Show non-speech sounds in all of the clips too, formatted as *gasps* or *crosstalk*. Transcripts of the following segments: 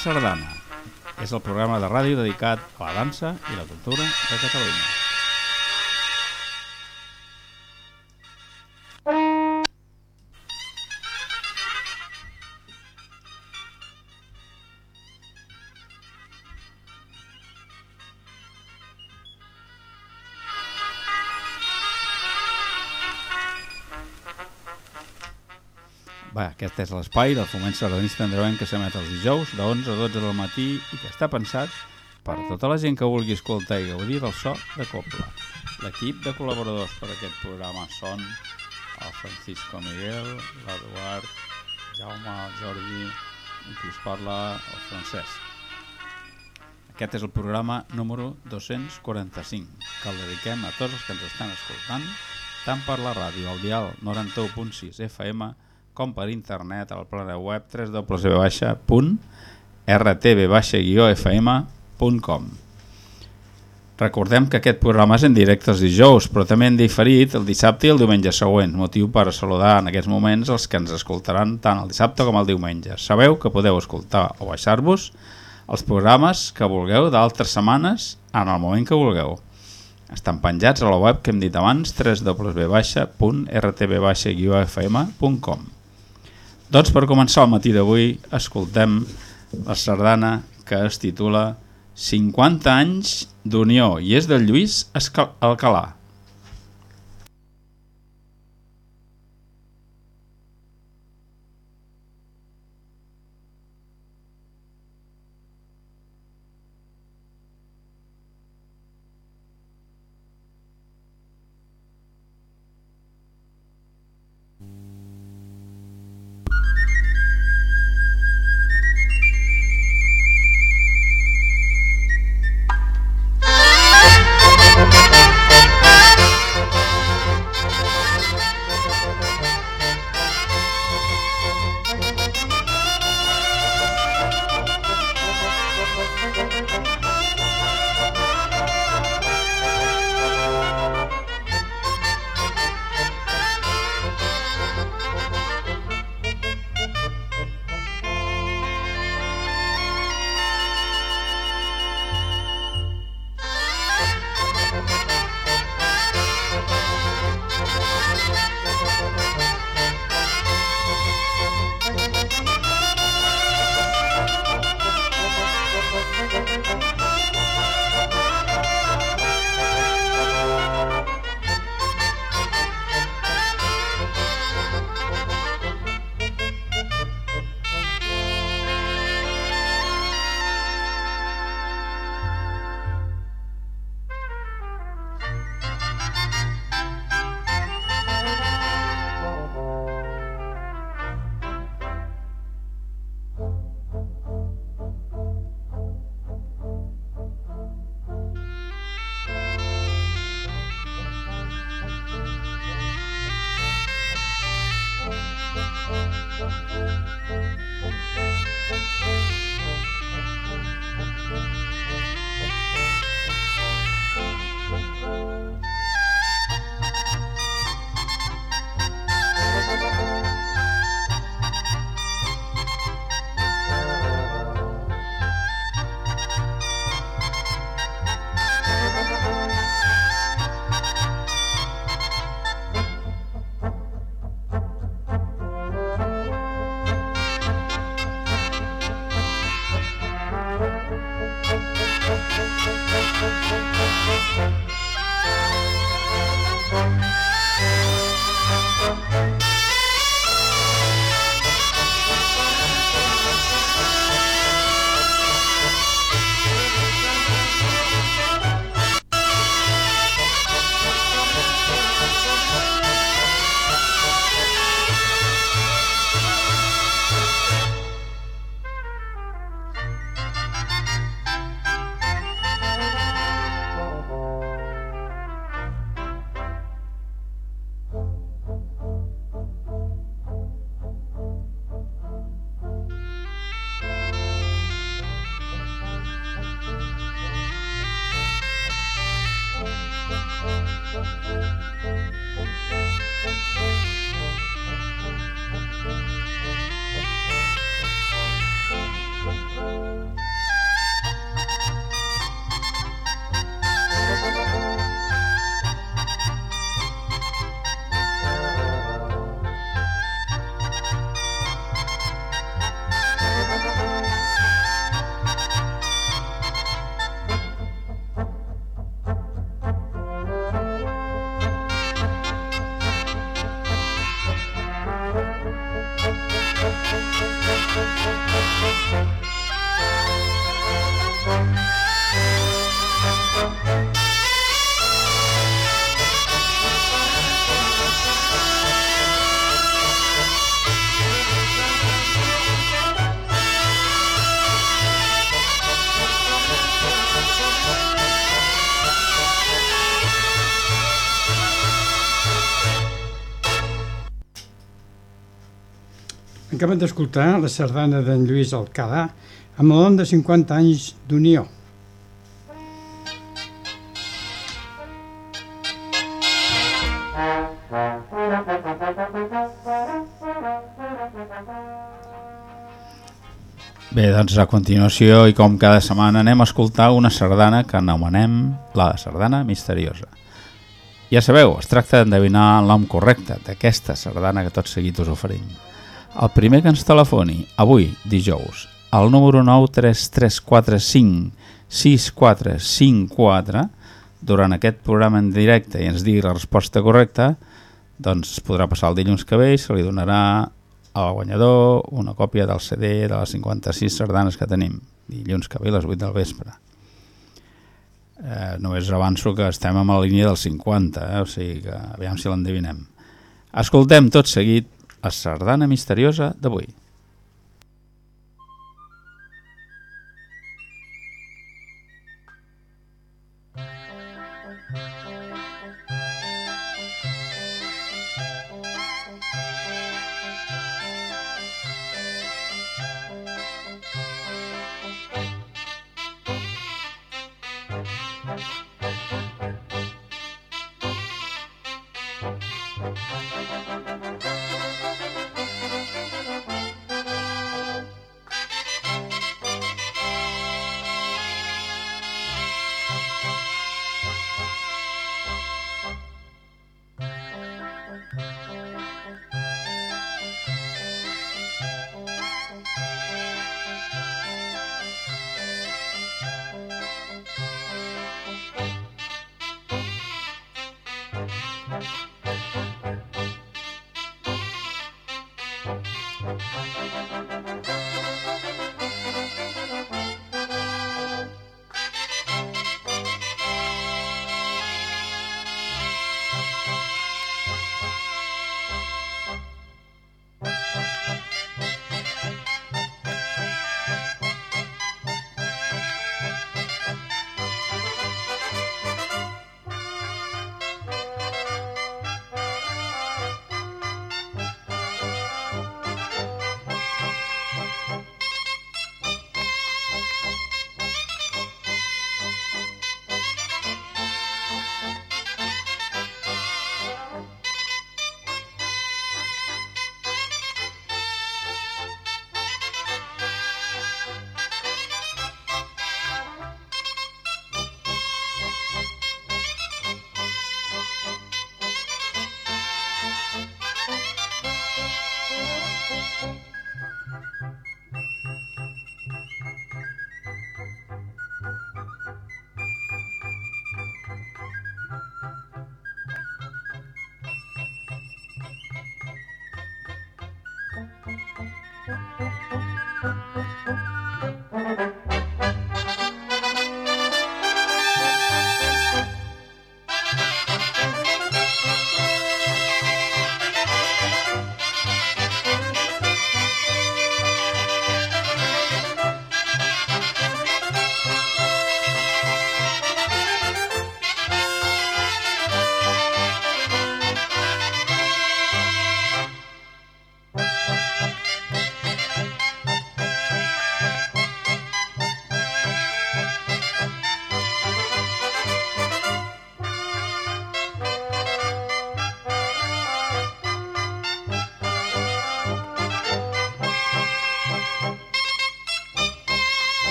Sardana és el programa de ràdio dedicat a la dansa i la cultura de Catalunya. Aquest és l'espai del foment sardanista andreuenc que s'emet els dijous de 11 a 12 del matí i que està pensat per a tota la gent que vulgui escoltar i gaudir del so de Copla. L'equip de col·laboradors per a aquest programa són el Francisco Miguel, l'Eduard, Jaume, el Jordi i qui us parla, el Francesc. Aquest és el programa número 245, que el dediquem a tots els que ens estan escoltant, tant per la ràdio, al dial 91.6 FM, per internet al plana web www.rtb-fm.com Recordem que aquest programa és en directe els dijous, però també en diferit el dissabte i el diumenge següent, motiu per saludar en aquests moments els que ens escoltaran tant el dissabte com el diumenge. Sabeu que podeu escoltar o baixar-vos els programes que vulgueu d'altres setmanes en el moment que vulgueu. Estan penjats a la web que hem dit abans, www.rtb-fm.com Doncs per començar el matí d'avui escoltem la sardana que es titula 50 anys d'unió i és de Lluís Alcalà. Acabem d'escoltar la sardana d'en Lluís Alcalà amb l'on de 50 anys d'unió. Bé, doncs a continuació i com cada setmana anem a escoltar una sardana que anomenem la sardana misteriosa. Ja sabeu, es tracta d'endevinar nom correcte d'aquesta sardana que tot seguit us oferim. El primer que ens telefoni, avui, dijous, al número 93345 6454 durant aquest programa en directe i ens digui la resposta correcta, doncs es podrà passar el dilluns que ve i se li donarà al guanyador una còpia del CD de les 56 sardanes que tenim dilluns que ve a les 8 del vespre eh, només avanço que estem a la línia dels 50 eh? o sigui que aviam si l'endevinem escoltem tot seguit la sardana misteriosa d'avui Thank you.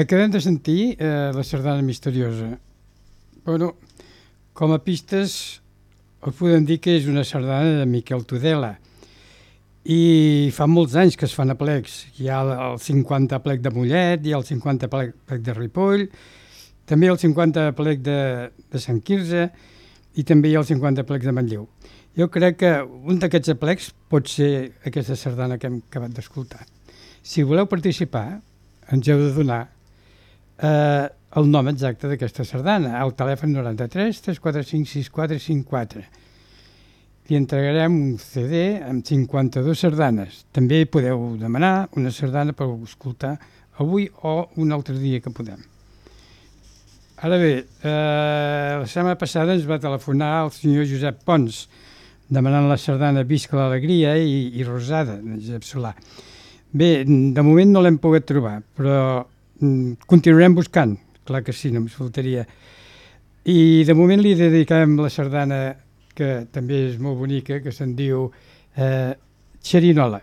Acabem de sentir eh, la sardana misteriosa. Bueno, com a pistes us podem dir que és una sardana de Miquel Tudela i fa molts anys que es fan aplecs. Hi ha el 50 plec de Mollet, hi ha el 50 plec, plec de Ripoll, també el 50 plec de, de Sant Quirze i també hi ha el 50 plec de Manlleu. Jo crec que un d'aquests aplecs pot ser aquesta sardana que hem acabat d'escoltar. Si voleu participar, ens heu de donar eh, el nom exacte d'aquesta sardana, al telèfon 93 345 6454. Li entregarem un CD amb 52 sardanes. També podeu demanar una sardana per escoltar avui o un altre dia que podem. Ara bé, eh, la setmana passada ens va telefonar el senyor Josep Pons demanant la sardana Visca l'alegria i, i Rosada, de Josep Solà. Bé, de moment no l'hem pogut trobar, però continuarem buscant, clar que sí, no ens faltaria. I de moment li dedicarem la sardana, que també és molt bonica, que se'n diu eh, Xerinola.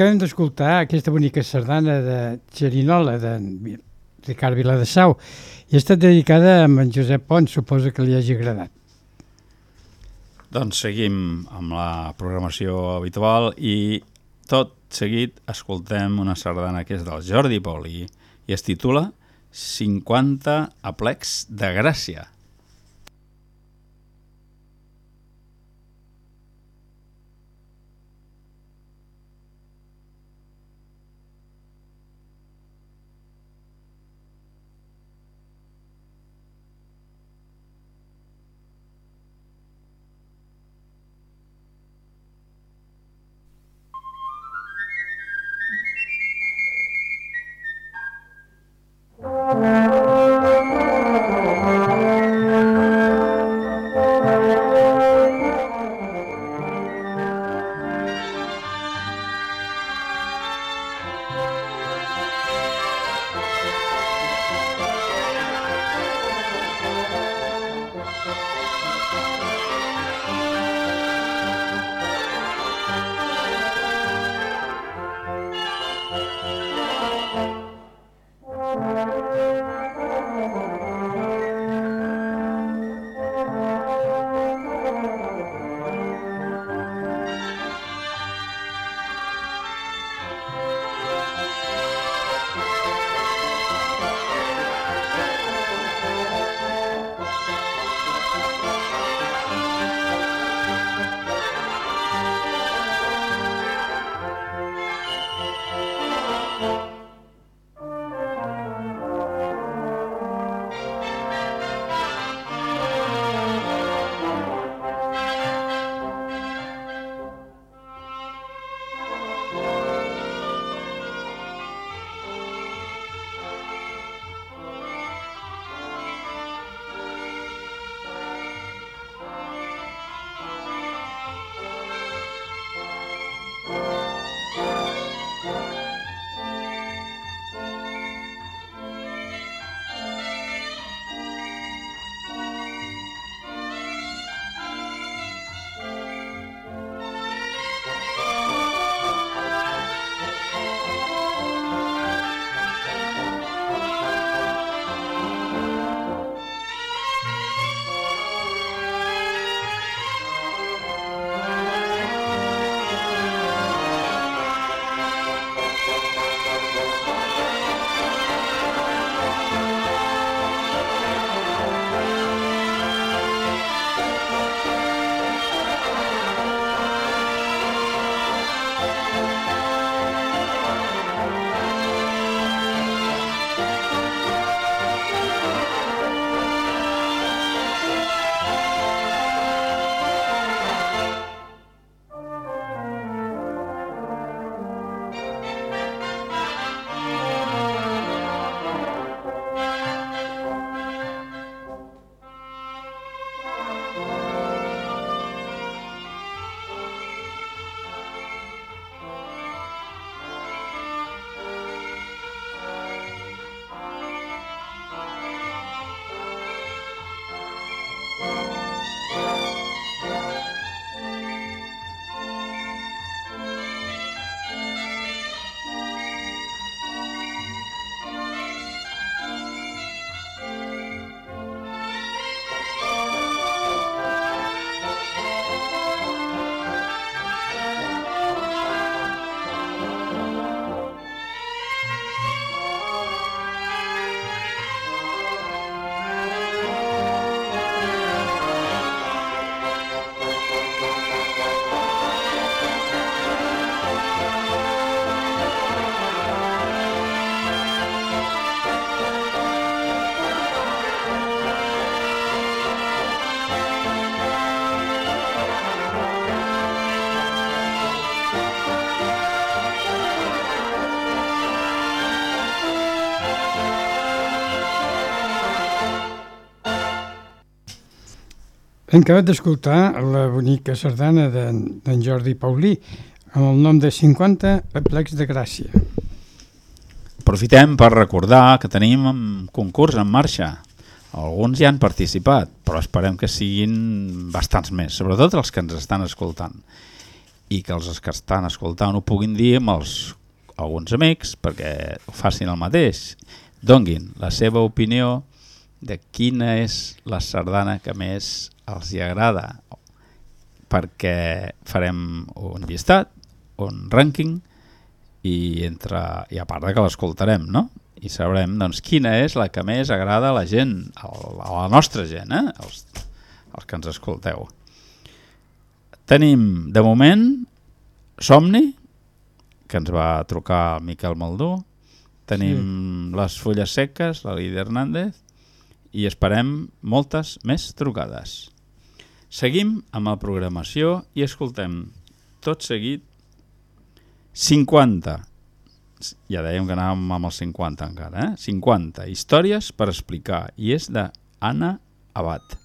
Acabem d'escoltar aquesta bonica sardana de Xerinola, de Ricard Viladesau, i ha estat dedicada a en Josep Pons, suposa que li hagi agradat. Doncs seguim amb la programació habitual i tot seguit escoltem una sardana que és del Jordi Paulí i es titula 50 aplecs de Gràcia. Hem acabat d'escoltar la bonica sardana d'en Jordi Paulí amb el nom de 50 aplecs de Gràcia. Aprofitem per recordar que tenim un concurs en marxa. Alguns ja han participat, però esperem que siguin bastants més, sobretot els que ens estan escoltant. i que els que estan escoltant ho puguin dir amb els, alguns amics perquè facin el mateix. Donguin la seva opinió de quina és la sardana que més els hi agrada perquè farem un llistat, un rànquing i, entre, i a part de que l'escoltarem, no? I sabrem doncs, quina és la que més agrada a la gent, a la nostra gent, eh? els, els que ens escolteu. Tenim, de moment, Somni, que ens va trucar el Miquel Maldú, tenim sí. les fulles seques, la Lídia Hernández, i esperem moltes més trucades. Seguim amb la programació i escoltem tot seguit 50. Ja dèiem que anàvem amb els 50 encara, eh? 50 històries per explicar i és de Anna Abad.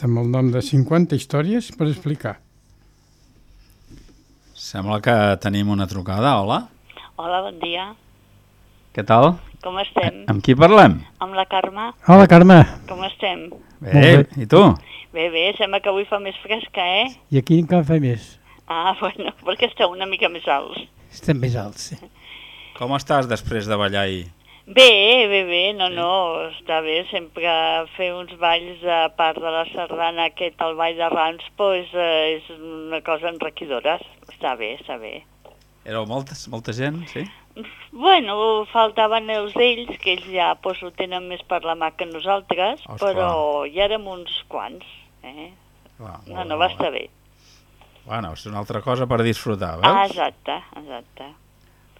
Amb el nom de 50 històries per explicar. Sembla que tenim una trucada. Hola, Hola, bon dia. què tal? Com estem? Amb qui parlem? Amb la Carme? Hola, Carme. Com estem? Bé, Molt i tu? Bé, bé, sembla que avui fa més fresca, eh? I aquí encara fa més. Ah, *laughs* bueno, perquè esteu una mica més alts. Estem més alts. Sí. Com estàs després de ballar ahir? Bé, bé, bé, no, no, està bé, sempre fer uns balls a part de la sardana aquest, el ball de Rams, pues, eh, és una cosa enriquidora, està bé, està bé. Éreu moltes, molta gent, sí? Bueno, faltaven els d'ells, que ells ja pues, ho tenen més per la mà que nosaltres, Esclar. però ja érem uns quants. Eh? Molt No, no va estar bé. Bueno, és una altra cosa per disfrutar, Ah, veus? exacte, exacte.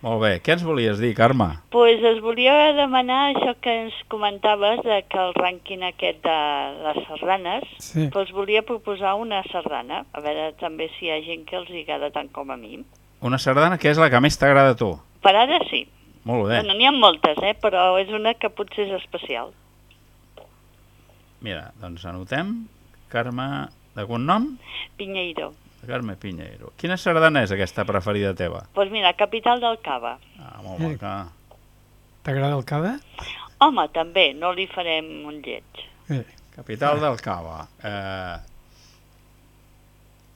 Molt bé. Què ens volies dir, Carme? pues es volia demanar això que ens comentaves, de que el rànquing aquest de les sardanes, Sí. pues volia proposar una sardana, a veure també si hi ha gent que els agrada tant com a mi. Una sardana que és la que més t'agrada a tu. Per ara sí. Molt bé. Bueno, n'hi ha moltes, eh? però és una que potser és especial. Mira, doncs anotem Carme de cognom? Pinheiro. Carme Pinheiro. Quina sardana és aquesta preferida teva? Doncs pues mira, capital del cava. Ah, molt Eh. maca. T'agrada el cava? Home, també, no li farem un lleig. Eh, Capital del Cava. Eh,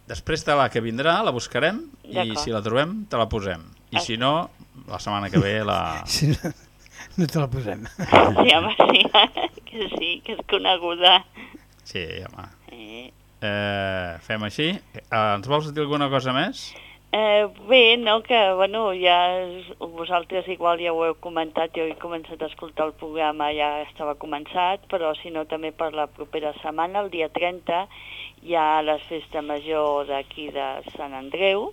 després de la que vindrà, la buscarem i si la trobem, te la posem. I si no, la setmana que ve la... *laughs* si no, no te la posem. Sí, home, sí, *laughs* que sí, que és coneguda. Sí, home. Eh, Eh, fem així. Eh, ens vols dir alguna cosa més? Eh, bé, no, que bueno, ja vosaltres igual ja ho heu comentat, jo he començat a escoltar el programa, ja estava començat, però si no també per la propera setmana, el dia 30, hi ha la festa major d'aquí de Sant Andreu,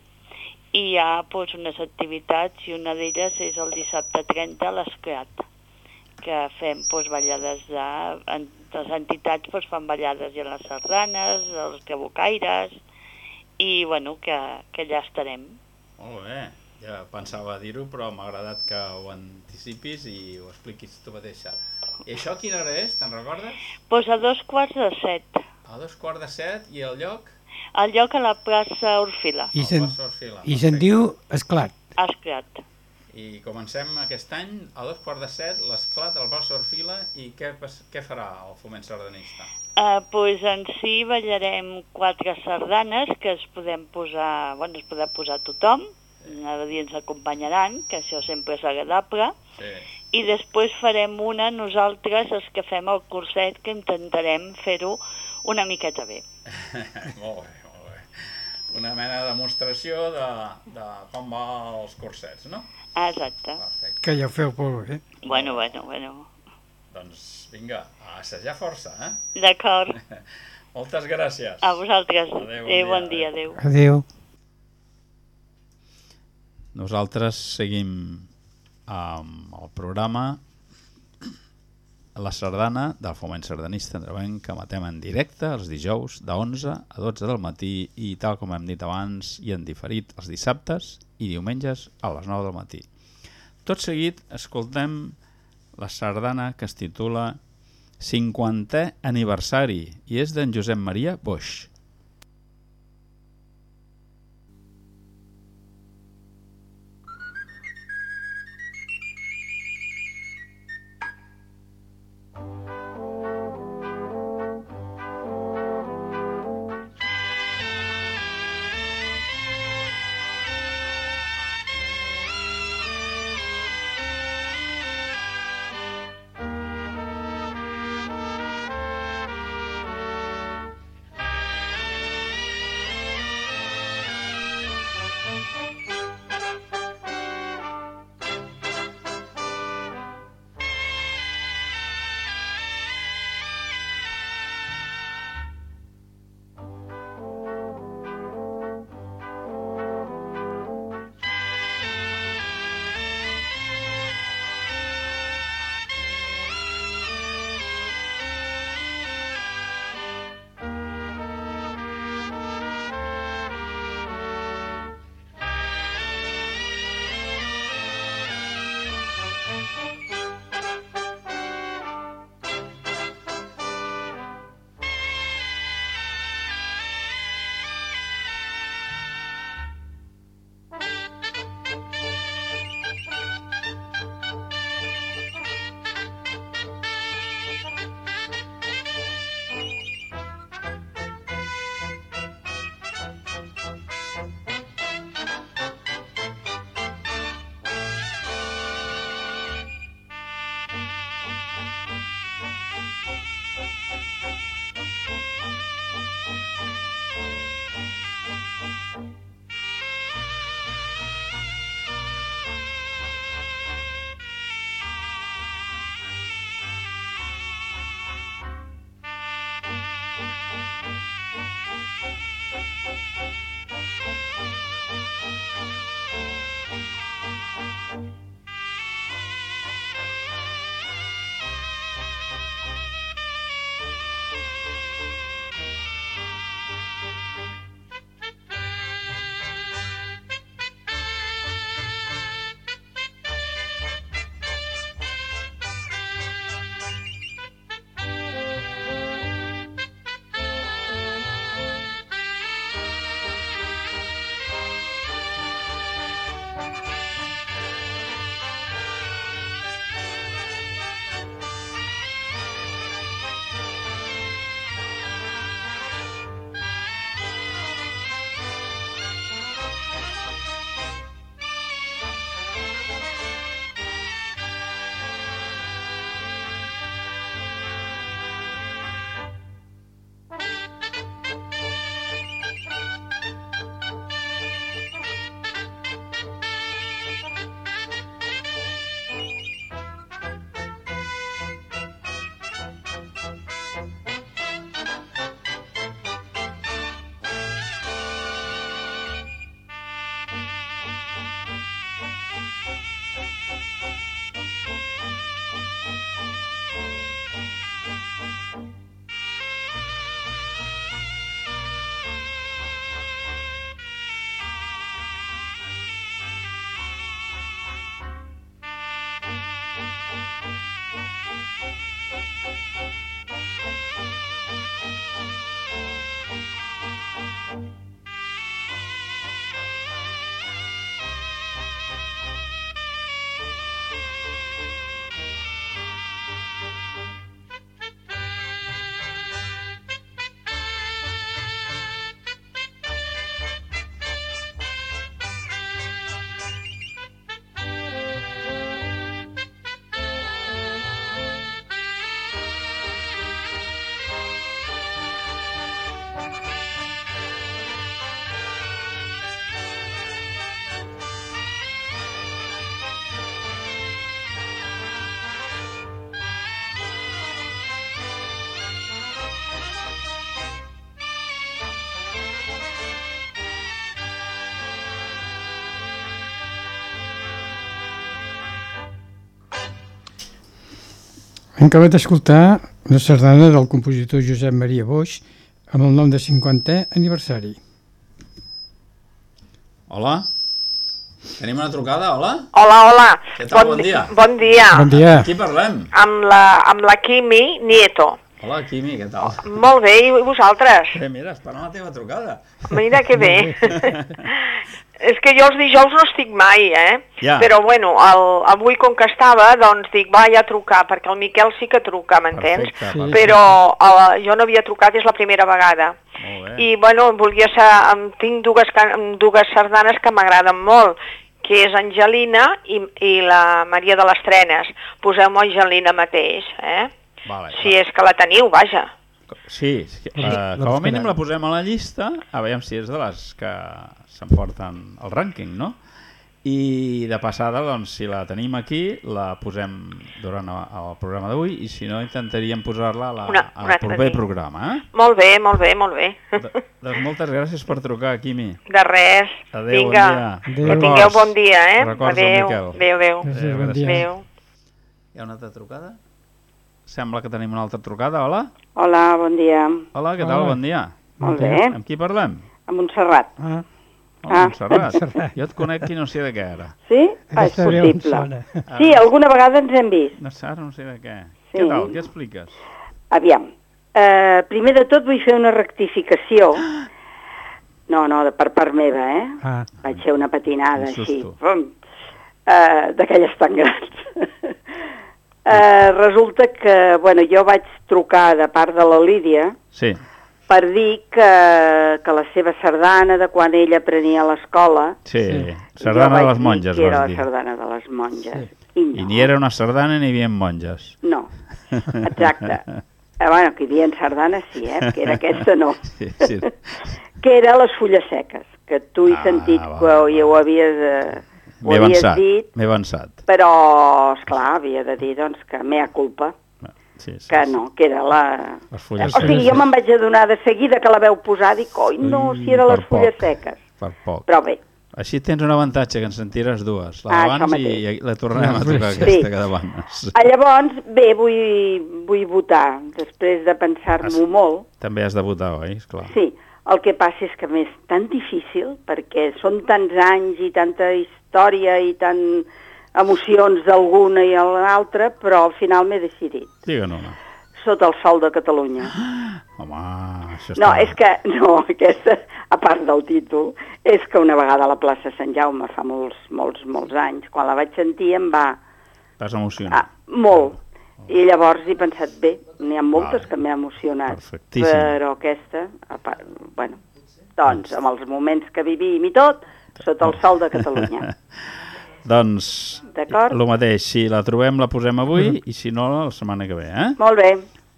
i hi ha pues, unes activitats i una d'elles és el dissabte 30 a l'Escrat, que fem pues, ballades de... Les entitats pues, fan ballades i a les sardanes, els cabocaires, i bueno, que, que allà estarem. Molt bé. Ja pensava dir-ho, però m'ha agradat que ho anticipis i ho expliquis tu mateixa. I això a quina hora és? Te'n recordes? Pues a dos quarts de set. A dos quarts de set i el lloc? El lloc a la plaça Orfila, I se'n Plaça Orfila. i se'n diu esclat. Esclat. I comencem aquest any a dos quarts de set, l'esclat al Plaça Orfila i què, què farà el foment sardanista? Uh, pues en si ballarem quatre sardanes que es podem posar, bueno, es podrà posar tothom, anava a dir ens acompanyaran, que això sempre és agradable, Sí. i després farem una nosaltres, els que fem el curset, que intentarem fer-ho una miqueta bé, *laughs* molt bé. Una mena de demostració de, de com va els cursets, no? Ah, Exacte. Perfecte. Que ja ho feu prou bé. Bueno, bueno, bueno. Doncs vinga, a assajar força, eh? D'acord. *laughs* Moltes gràcies. A vosaltres. Adéu, bon Adéu, bon dia. dia, adéu. Adéu. Nosaltres seguim amb el programa La Sardana del Foment Sardanista Andrevenc que matem en directe els dijous de 11 a 12 del matí i tal com hem dit abans i en diferit els dissabtes i diumenges a les 9 del matí. Tot seguit escoltem la sardana que es titula 50è aniversari i és d'en Josep Maria Boix. Hem acabat d'escoltar una sardana del compositor Josep Maria Boix amb el nom de 50è aniversari. Hola? Tenim una trucada, hola? Hola, hola. Què tal? Bon dia. Bon dia. Bon dia. Qui parlem? Amb la, amb la Quimi Nieto. Hola, Quimi, què tal? Molt bé, i vosaltres? Bé, mira, esperant la teva trucada. Mira que bé. *laughs* És que jo els dijous no estic mai, eh? Ja. Però bueno, el, avui com que estava, doncs dic, va, ja trucar, perquè el Miquel sí que truca, m'entens? Sí. Però uh, jo no havia trucat, és la primera vegada. Molt bé. I bueno, volia ser, tinc dues, dues sardanes que m'agraden molt, que és Angelina i, i la Maria de les Trenes. Poseu-me Angelina mateix, eh? Vale, Si és que la teniu, vaja. Sí, sí uh, La com a mínim la posem a la llista, a veure si és de les que s'emporten el rànquing, no? I de passada, doncs, si la tenim aquí, la posem durant el, programa d'avui i si no, intentaríem posar-la al proper dia. programa. Eh? Molt bé, molt bé, molt bé. De, doncs moltes gràcies per trucar, Quimi. De res. Adéu, Vinga. bon dia. Adéu. Que tingueu bon dia, eh? Records adéu. Miquel. Adéu, adéu. Gràcies, bon dia. Adéu. Hi ha una altra trucada? Sembla que tenim una altra trucada. Hola? Hola, bon dia. Hola, què tal? Hola. Bon dia. Molt bé. Amb qui parlem? A Montserrat. Ah, Ah. Montserrat. Montserrat. Jo et conec i no sé de què era. Sí? Ah, és possible. Sí, alguna vegada ens hem vist. No sé, ara no sé de què. Sí. Què tal? Què expliques? Aviam. Uh, primer de tot vull fer una rectificació. No, no, de per part meva, eh? Ah, Vaig fer una patinada Un així. Uh, D'aquelles tan grans. uh, *laughs* resulta que, bueno, jo vaig trucar de part de la Lídia Sí. Per dir que, que la seva sardana de quan ella aprenia a l'escola Sí, Sí. sardana de les monges, que era la sardana de les monges. Sí. I, no, I ni era una sardana ni hi havia monges. No, exacte. Eh, bueno, que hi havia sardanes sí, eh? que era aquesta no. *laughs* Sí, sí. Que era les fulles seques, que tu he Ah, sentit va, que va. ja ho havies, eh, M'he avançat, m'he avançat. però, esclar, havia de dir doncs, que mea culpa, Sí, sí, que no, que era la... Les fulles O sigui, jo me'n vaig adonar de seguida que la veu posar, dic, oi, no, si eren per les fulles poc. seques. Per poc. Però bé, Així tens un avantatge, que en sentiràs dues. La Ah, d'abans i, i la tornarem a trucar Sí. aquesta que d'abans. ah, llavors, bé, vull, vull votar, després de pensar-m'ho molt, També has de votar, oi? Esclar. Sí, el que passa és que m'és tan difícil perquè són tants anys i tanta història i tant emocions d'alguna i l'altra, però al final m'he decidit. Digue'n una. Sota el sol de Catalunya. *gasps* Home, això No, està... és que, no, *laughs* aquesta, a part del títol, és que una vegada a la plaça Sant Jaume, fa molts, molts, molts anys, quan la vaig sentir em va... T'has emocionat. Ah, molt. I llavors he pensat, bé, n'hi ha moltes Vale. que m'he emocionat, Perfectíssim. però aquesta, a part, bueno, doncs, amb els moments que vivim i tot, sota el sol de Catalunya. *laughs* Doncs, D'acord? el mateix, si la trobem la posem avui i si no, la setmana que ve, eh? Molt bé.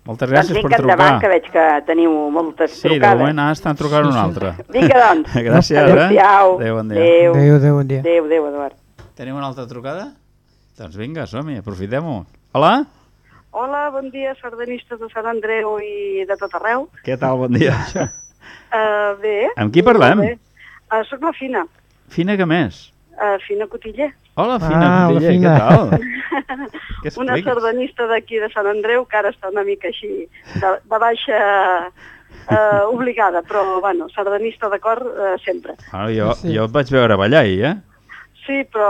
Moltes doncs gràcies per vinga trucar. endavant, que veig que teniu moltes Sí, de trucades. moment ara estan trucant un altre. *laughs* Vinga, doncs. *laughs* Gràcies, eh? Adéu-siau. Adéu, bon dia. Adéu. adéu, adéu, bon dia. Adéu, adéu, Eduard. Tenim una altra trucada? Doncs vinga, som-hi, aprofitem-ho. Hola? Hola, bon dia, sardanistes de Sant Andreu i de tot arreu. Què tal, bon dia? Uh, *laughs* bé. Amb qui parlem? Uh, soc la Fina, Fina que més? Uh, Fina Cotiller. Hola, Fina, Ah, Cotiller, Fina. què tal? *laughs* Què Una sardanista d'aquí de Sant Andreu que ara està una mica així, de, de baixa uh, obligada, però, bueno, sardanista de cor uh, sempre. Ah, jo, Sí. jo et vaig veure ballar ahir, eh? Sí, però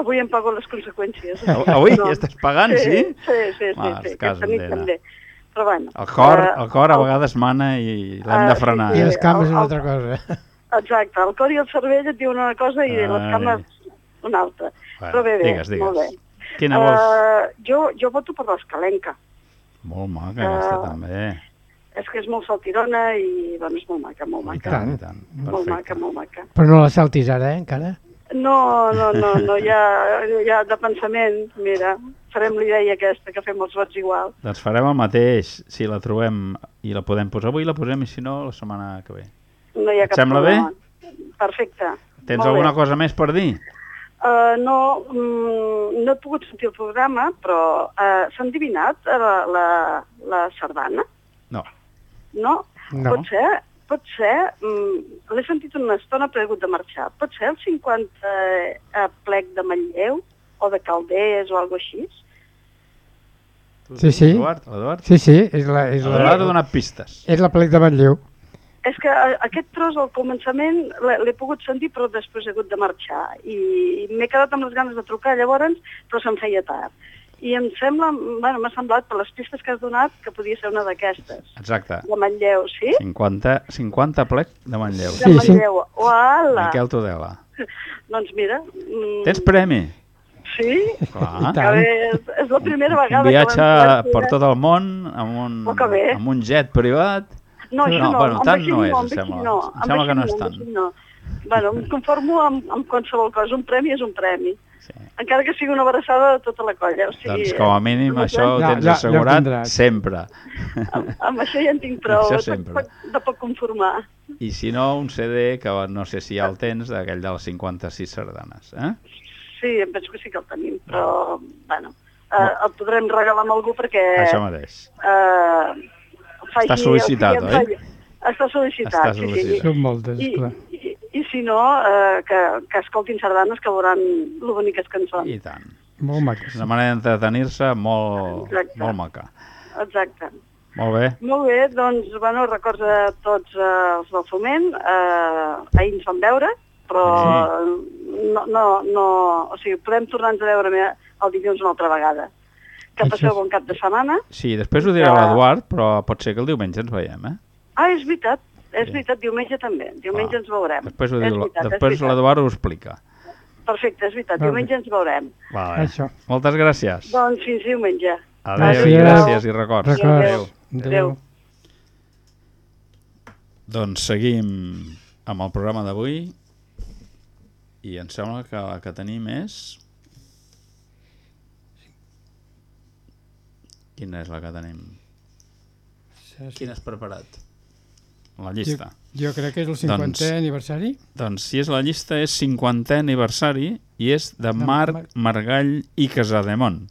avui em pago les conseqüències. Av- Avui ja estàs pagant, sí? Sí, sí, sí, Ah, sí, aquesta nit també. Però bueno. El cor, eh, el cor a vegades mana i l'hem Ah, de sí, frenar. I eh? les cames el- una el- altra cosa. Exacte, el cor i el cervell et diuen una cosa i les Ai. cames una altra. Bueno, Però bé, bé, digues, digues. molt bé. Quina vols? Uh, jo, jo voto per l'escalenca. Molt maca, aquesta eh, també. És que és molt saltirona i bueno, és molt maca, molt I maca. tant, i tant. Molt maca, Perfecte. molt maca. Però no la saltis ara, eh, encara? No, no, no, no hi ha, hi ha de pensament, mira, farem l'idea aquesta, que fem els vots igual. Doncs farem el mateix. Si la trobem i la podem posar avui, la posem, i si no, la setmana que ve. No hi ha Et cap sembla bé? problema. Perfecte. Tens Molt alguna bé. cosa més per dir? Uh, no, mm, no he pogut sentir el programa, però uh, s'ha endivinat uh, la, la, la sardana? No. No? No. Pot ser, pot ser, mm, l'he sentit una estona però he hagut de marxar, pot ser el 50 eh, plec de Manlleu o de Calders o alguna així? Sí, sí. Eduard, l'Eduard? Sí, sí, és la... És la, ha donat pistes. és la plec de Manlleu. És que aquest tros al començament l'he pogut sentir, però després he hagut de marxar. I m'he quedat amb les ganes de trucar llavors, però se'm feia tard. I em sembla, bueno, m'ha semblat, per les pistes que has donat, que podia ser una d'aquestes. Exacte. De Manlleu, sí? 50, 50 plec de Manlleu. De Manlleu. Uala! Miquel Tudela. *laughs* Doncs mira... Mm, Tens premi? Sí? Clar. Que bé, és, és la primera Un vegada viatge que l'hem per tot el món amb un, Oh, amb un jet privat. No, això no, bueno, amb tant no és, amb em sembla. No, Em sembla que no és tant. No. Bueno, em conformo amb, amb qualsevol cosa. Un premi és un premi. Sí. Encara que sigui una abraçada de tota la colla. O sigui, Doncs com a mínim amb això ho Ja, tens ja, ja ho assegurat tindràs. sempre. Amb, amb això ja en tinc *laughs* prou. Això de, sempre. poc, de poc conformar. I si no, un CD que no sé si ja el tens, d'aquell de les 56 sardanes. Eh? Sí, em penso que sí que el tenim, però, bueno, eh, el podrem regalar amb algú perquè... Això mateix. Eh, faci, Està sol·licitat, oi? faci- Està sol·licitat, Està sí, sí. Són moltes, I, clar. i, i si no, eh, que, que escoltin sardanes que veuran lo boniques que en són. I tant. Molt. És una manera d'entretenir-se molt, Exacte. molt maca. Exacte. Molt bé. Molt bé, doncs, bueno, records a tots eh, els del foment. Eh, ahir ens vam veure, però no, no, no, o sigui, podem tornar-nos a veure el dilluns una altra vegada. Que passeu bon cap de setmana. Sí, després ho dirà Ja. l'Eduard, però pot ser que el diumenge ens veiem, eh? Ah, és veritat, és veritat, diumenge també. Diumenge Ah, ens veurem. Després, ho és diu, veritat, és després l'Eduard ho explica. Perfecte, és veritat, diumenge ens veurem. Vale. Això. Moltes gràcies. Doncs fins diumenge. Adéu i Gràcies. gràcies i records. Records. Adéu. Adéu. Doncs seguim amb el programa d'avui i em sembla que la que tenim és... Quina és la que tenim? Quina has preparat? La Jo, llista. jo crec que és el 50è Doncs- aniversari. Doncs si és la llista és 50è aniversari i és de De Marc. Margall i Casademont.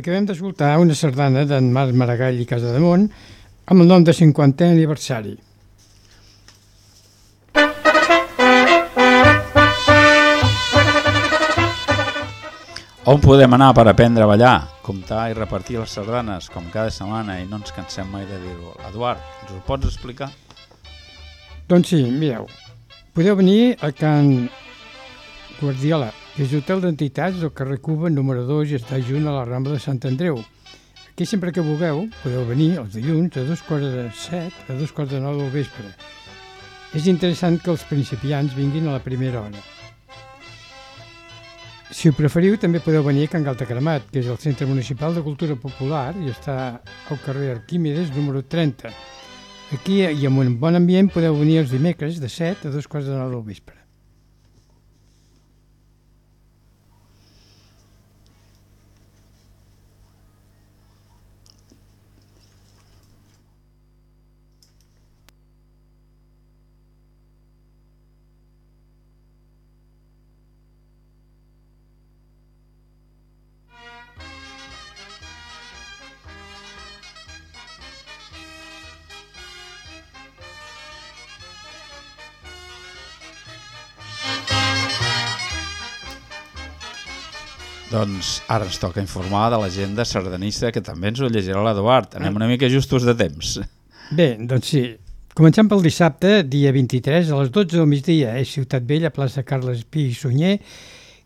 Acabem d'escoltar una sardana d'en Marc Maragall i Casademont amb el nom de 50è aniversari. On podem anar per aprendre a ballar, comptar i repartir les sardanes, com cada setmana, i no ens cansem mai de dir-ho? Eduard, ens ho pots explicar? Doncs sí, mireu, podeu venir a Can Guardiola, és hotel d'entitats del carrer Cuba número 2 i està junt a la Rambla de Sant Andreu. Aquí sempre que vulgueu podeu venir els dilluns a dos quarts de set a dos quarts de nou del vespre. És interessant que els principiants vinguin a la primera hora. Si ho preferiu, també podeu venir a Can Galta Cremat, que és el Centre Municipal de Cultura Popular i està al carrer Arquímedes número 30. Aquí i amb un bon ambient podeu venir els dimecres de 7 a dos quarts de nou del vespre. Doncs ara ens toca informar de l'agenda sardanista que també ens ho llegirà l'Eduard. Anem una mica justos de temps. Bé, doncs sí. Comencem pel dissabte, dia 23, a les 12 del migdia, és Ciutat Vella, plaça Carles Pi i Sunyer,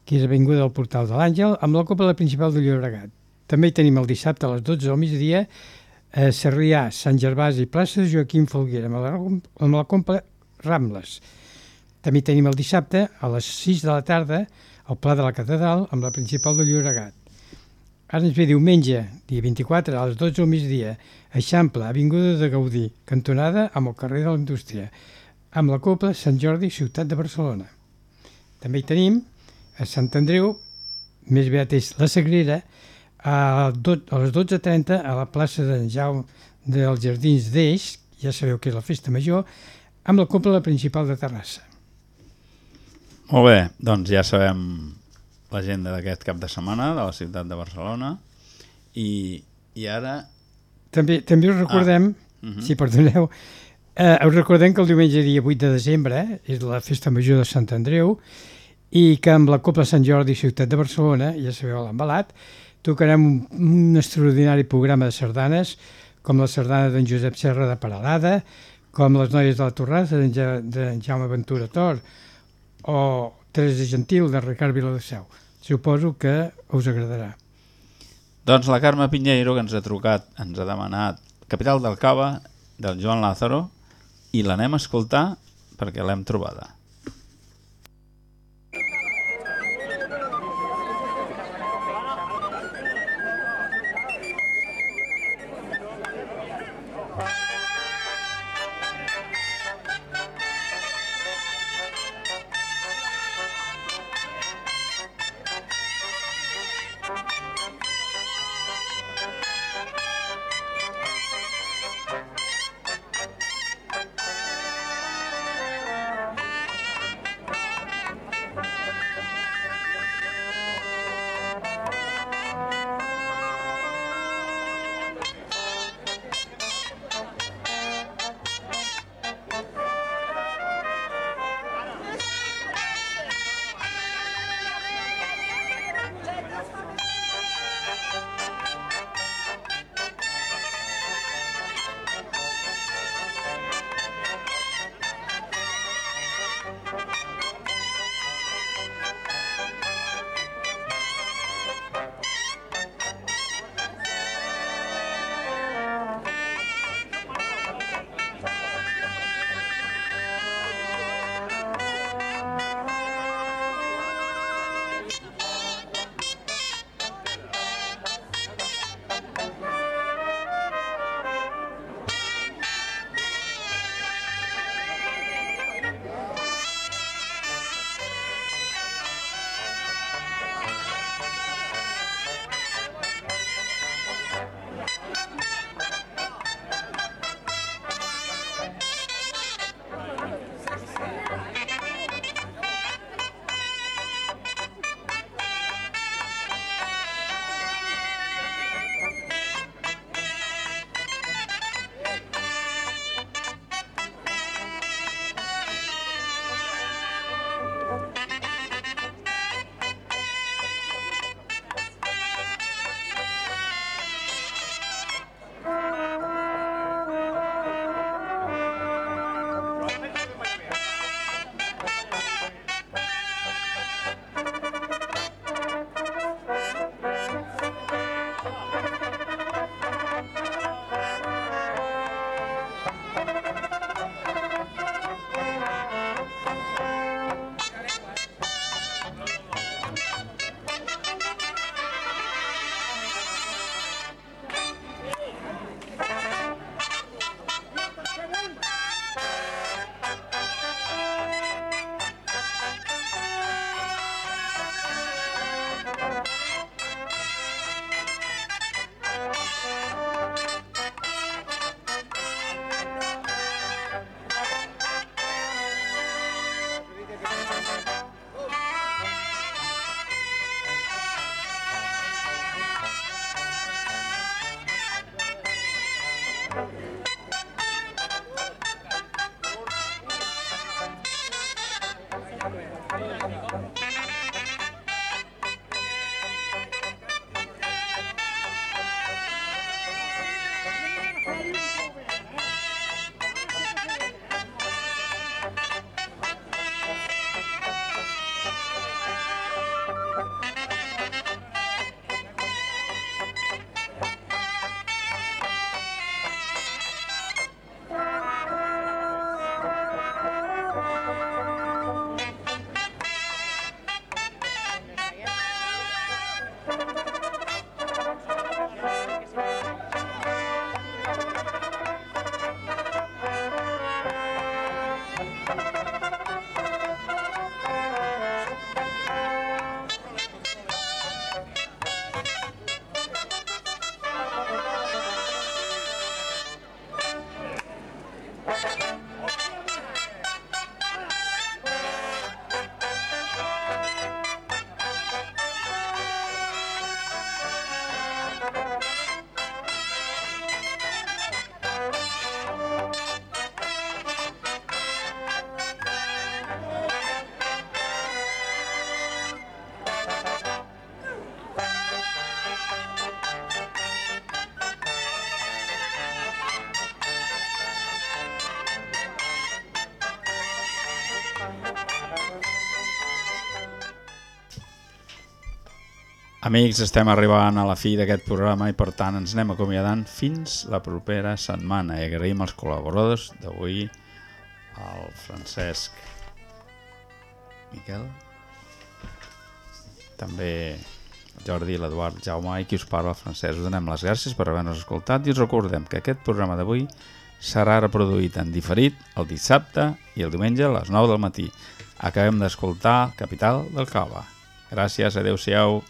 que és avinguda del Portal de l'Àngel, amb la Copa Principal de Llobregat. També hi tenim el dissabte a les 12 del migdia a Sarrià, Sant Gervasi, plaça Joaquim Folguera, amb la, amb la Compla Rambles. També tenim el dissabte a les 6 de la tarda al Pla de la Catedral amb la principal de Llobregat. Ara ens ve diumenge, dia 24, a les 12 del migdia, Eixample, Avinguda de Gaudí, cantonada amb el carrer de la Indústria, amb la Copla Sant Jordi, ciutat de Barcelona. També hi tenim a Sant Andreu, més beat és la Sagrera, a, a les 12.30 a la plaça d'en Jaume dels Jardins d'Eix, ja sabeu que és la festa major, amb la Copla principal de Terrassa. Molt bé, doncs ja sabem l'agenda d'aquest cap de setmana de la ciutat de Barcelona i, i ara... També, també us recordem, ah. uh -huh. si perdoneu, eh, us recordem que el diumenge dia 8 de desembre eh, és la festa major de Sant Andreu i que amb la Copla Sant Jordi Ciutat de Barcelona, ja sabeu l'embalat, tocarem un, un extraordinari programa de sardanes com la sardana d'en Josep Serra de Paralada, com les noies de la Torrassa d'en ja, Jaume Ventura Tor, o Teresa Gentil de Ricard Viladeseu. Suposo que us agradarà. Doncs la Carme Pinheiro, que ens ha trucat, ens ha demanat Capital del Cava, del Joan Lázaro, i l'anem a escoltar perquè l'hem trobada. Amics, estem arribant a la fi d'aquest programa i per tant ens anem acomiadant fins la propera setmana i agraïm els col·laboradors d'avui el Francesc Miquel també Jordi, l'Eduard, Jaume i qui us parla, el Francesc. Us donem les gràcies per haver-nos escoltat i us recordem que aquest programa d'avui serà reproduït en diferit el dissabte i el diumenge a les 9 del matí. Acabem d'escoltar Capital del Cava. Gràcies, adeu-siau.